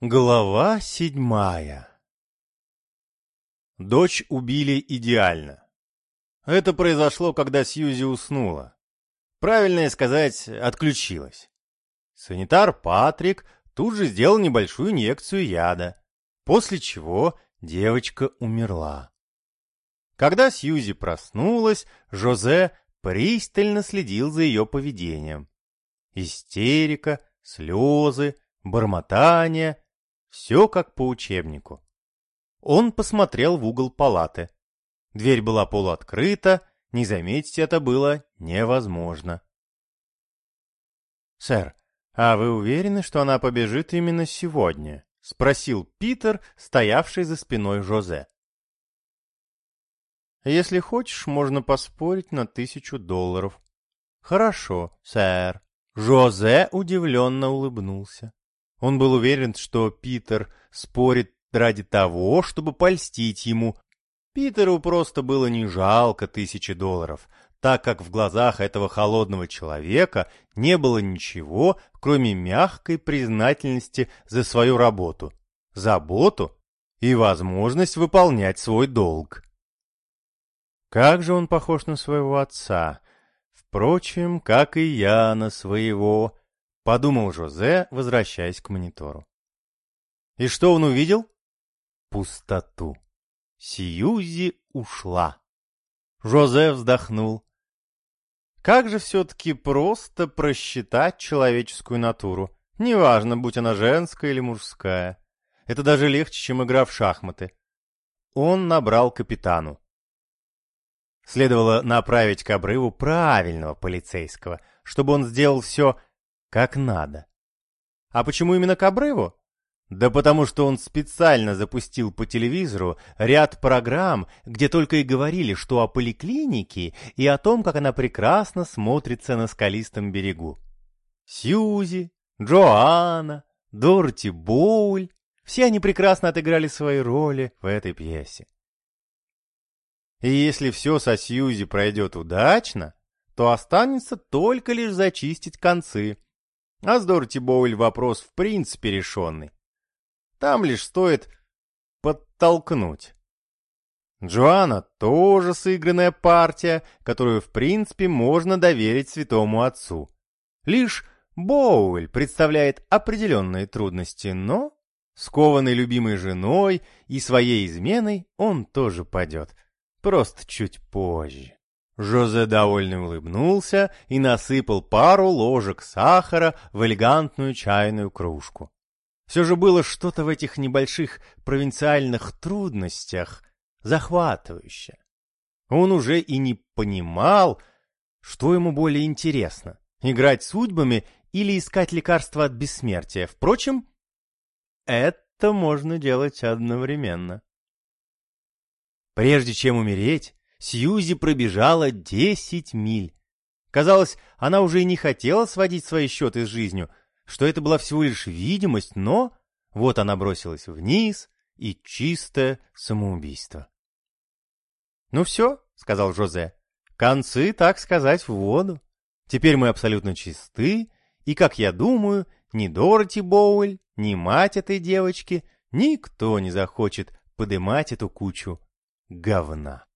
Глава седьмая Дочь убили идеально. Это произошло, когда Сьюзи уснула. Правильнее сказать, отключилась. Санитар Патрик тут же сделал небольшую инъекцию яда, после чего девочка умерла. Когда Сьюзи проснулась, Жозе пристально следил за ее поведением. Истерика, слезы, бормотание — все как по учебнику. Он посмотрел в угол палаты. Дверь была полуоткрыта, не заметить это было невозможно. «Сэр, а вы уверены, что она побежит именно сегодня?» — спросил Питер, стоявший за спиной Жозе. «Если хочешь, можно поспорить на тысячу долларов». «Хорошо, сэр». Жозе удивленно улыбнулся. Он был уверен, что Питер спорит ради того, чтобы польстить ему. Питеру просто было не жалко тысячи долларов, так как в глазах этого холодного человека не было ничего, кроме мягкой признательности за свою работу, заботу и возможность выполнять свой долг. Как же он похож на своего отца. Впрочем, как и я на своего, подумал Жозе, возвращаясь к монитору. И что он увидел? Пустоту. Сьюзи ушла. Жозе вздохнул. Как же все-таки просто просчитать человеческую натуру, неважно, будь она женская или мужская. Это даже легче, чем игра в шахматы. Он набрал капитану. Следовало направить к обрыву правильного полицейского, чтобы он сделал все как надо. А почему именно к обрыву? Да потому что он специально запустил по телевизору ряд программ, где только и говорили, что о поликлинике и о том, как она прекрасно смотрится на скалистом берегу. Сьюзи, Джоанна, Дороти Боуль — все они прекрасно отыграли свои роли в этой пьесе. И если все со Сьюзи пройдет удачно, то останется только лишь зачистить концы. А с Дороти Боуэль вопрос в принципе решенный. Там лишь стоит подтолкнуть. Джоанна тоже сыгранная партия, которую в принципе можно доверить святому отцу. Лишь Боуэль представляет определенные трудности, но, скованный любимой женой и своей изменой, он тоже падет просто чуть позже. Жозе довольно улыбнулся и насыпал пару ложек сахара в элегантную чайную кружку. Все же было что-то в этих небольших провинциальных трудностях захватывающее. Он уже и не понимал, что ему более интересно — играть судьбами или искать лекарства от бессмертия. Впрочем, это можно делать одновременно. Прежде чем умереть, Сьюзи пробежала десять миль. Казалось, она уже и не хотела сводить свои счеты с жизнью, что это была всего лишь видимость, но вот она бросилась вниз, и чистое самоубийство. «Ну все», — сказал Жозе, — «концы, так сказать, в воду. Теперь мы абсолютно чисты, и, как я думаю, ни Дороти Боуэль, ни мать этой девочки, никто не захочет подымать эту кучу говна.